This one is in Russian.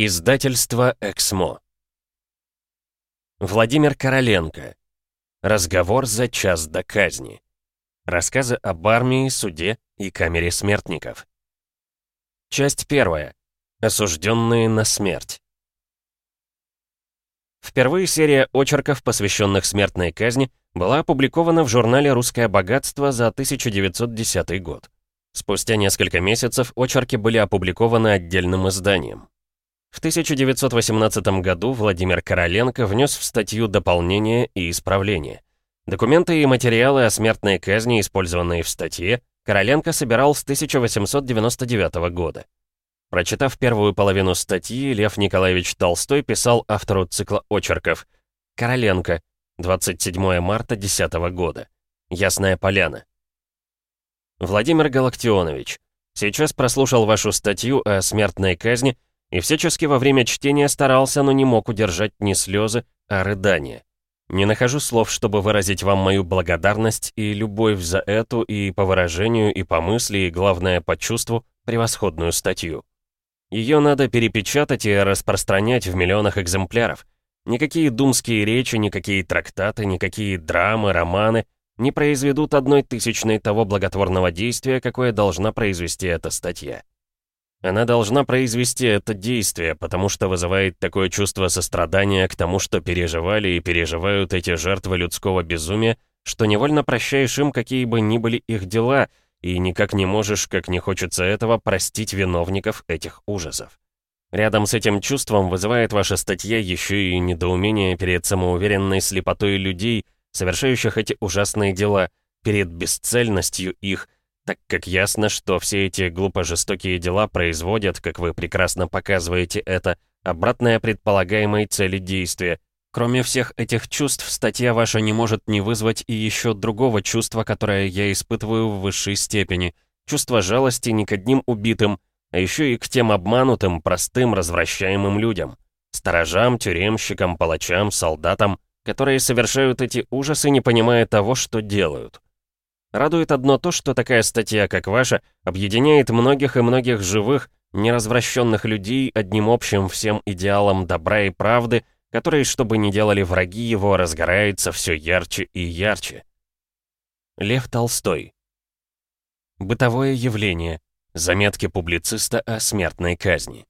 Издательство «Эксмо». Владимир Короленко. Разговор за час до казни. Рассказы об армии, суде и камере смертников. Часть первая. Осужденные на смерть. Впервые серия очерков, посвященных смертной казни, была опубликована в журнале «Русское богатство» за 1910 год. Спустя несколько месяцев очерки были опубликованы отдельным изданием. В 1918 году Владимир Короленко внес в статью дополнение и исправление. Документы и материалы о смертной казни, использованные в статье, Короленко собирал с 1899 года. Прочитав первую половину статьи, Лев Николаевич Толстой писал автору цикла очерков «Короленко, 27 марта 10 года. Ясная поляна». Владимир Галактионович, сейчас прослушал вашу статью о смертной казни и всячески во время чтения старался, но не мог удержать ни слезы, а рыдания. Не нахожу слов, чтобы выразить вам мою благодарность и любовь за эту и по выражению, и по мысли, и, главное, по чувству, превосходную статью. Ее надо перепечатать и распространять в миллионах экземпляров. Никакие думские речи, никакие трактаты, никакие драмы, романы не произведут одной тысячной того благотворного действия, какое должна произвести эта статья. Она должна произвести это действие, потому что вызывает такое чувство сострадания к тому, что переживали и переживают эти жертвы людского безумия, что невольно прощаешь им какие бы ни были их дела, и никак не можешь, как не хочется этого, простить виновников этих ужасов. Рядом с этим чувством вызывает ваша статья еще и недоумение перед самоуверенной слепотой людей, совершающих эти ужасные дела, перед бесцельностью их, так как ясно, что все эти глупо жестокие дела производят, как вы прекрасно показываете это, обратное предполагаемой цели действия. Кроме всех этих чувств, статья ваша не может не вызвать и еще другого чувства, которое я испытываю в высшей степени. Чувство жалости не к одним убитым, а еще и к тем обманутым, простым, развращаемым людям. Сторожам, тюремщикам, палачам, солдатам, которые совершают эти ужасы, не понимая того, что делают. Радует одно то, что такая статья, как ваша, объединяет многих и многих живых, неразвращенных людей одним общим всем идеалом добра и правды, который, что бы ни делали враги его, разгорается все ярче и ярче. Лев Толстой. Бытовое явление. Заметки публициста о смертной казни.